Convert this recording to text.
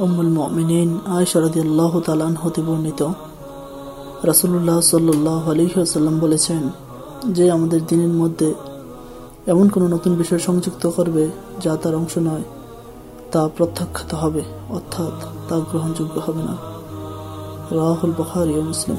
উম্মুল মমিনিন আয়সরাদি আল্লাহ তালান হতে বর্ণিত। রাসুল্লাহ সাল্লাহ আলহিহাসাল্লাম বলেছেন, যে আমাদের দিনের মধ্যে এমন কোনো নতুন বিষয় সংযুক্ত করবে যা তার অংশ নয়, তা প্রত্যাখ্যাত হবে, অর্থাৎ তা গ্রহণযোগ্য হবে না। রাহুল বখারি ও মুসলিম।